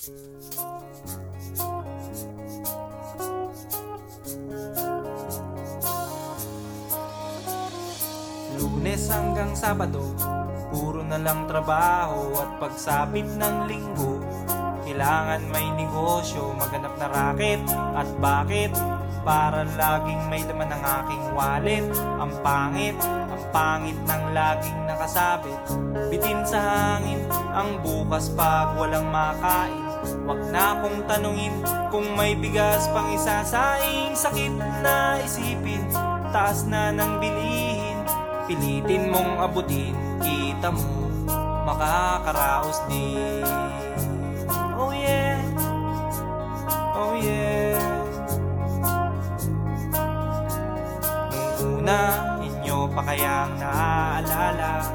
Lunes hanggang Sabado, puro na lang trabaho at pagsapit ng linggo, kailangan may negosyo, maganap na racket at bakit? Para laging may laman ng aking wallet. Ang pangit, ang pangit ng laging nakasabit. Bitin sa hangin, ang bukas pag walang makain Wag na akong tanungin kung may bigas pang isasaing Sakit na isipin, taas na ng bilihin Pilitin mong abutin, kita mo Makakaraos din. Oh yeah, oh yeah. Nung una, inyo pa kayang naaalala.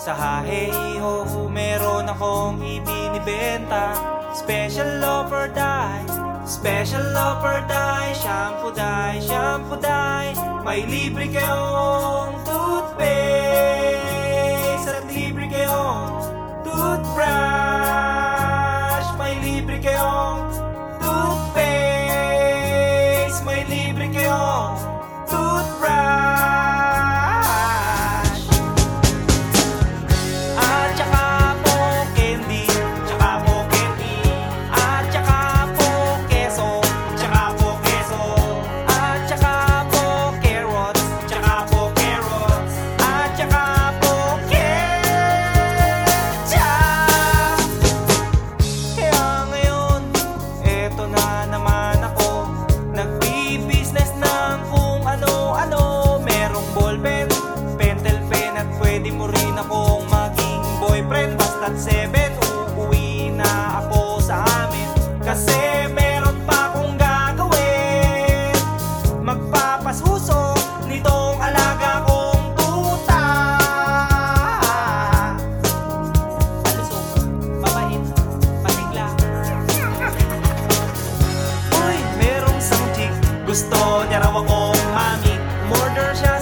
Sa haheho, meron akong ibinibenta Special offer die, special offer die Shampoo die, shampoo die May libre kayong toothpaste At libre kayong toothbrush. May libre kayong toothpaste May libre kayong Basta't seven, uuwi na ako sa amin. Kasi meron pa akong gagawin. Magpapasuso nitong alaga kong tuta Palusog, mabait, pasigla Uy, merong isang chick Gusto niya raw akong mami Murder siya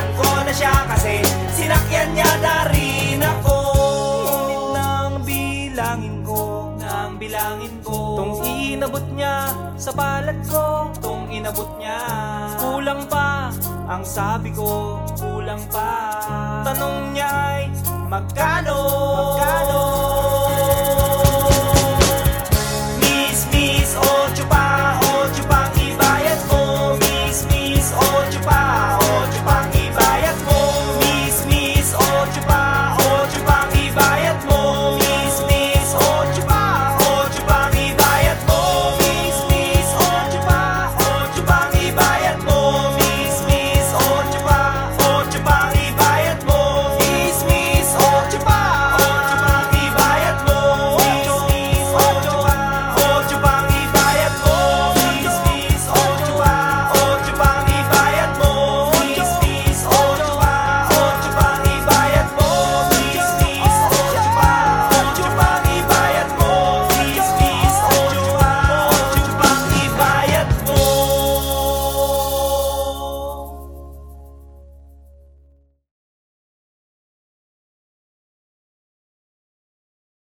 Sinakyan ko na siya kasi sinakyan niya na rin ako. Nang bilangin ko, nang bilangin ko. Tong inabot niya sa palad ko. Tong inabot niya. Kulang pa ang sabi ko. Kulang pa. Tanong niya ay magkano?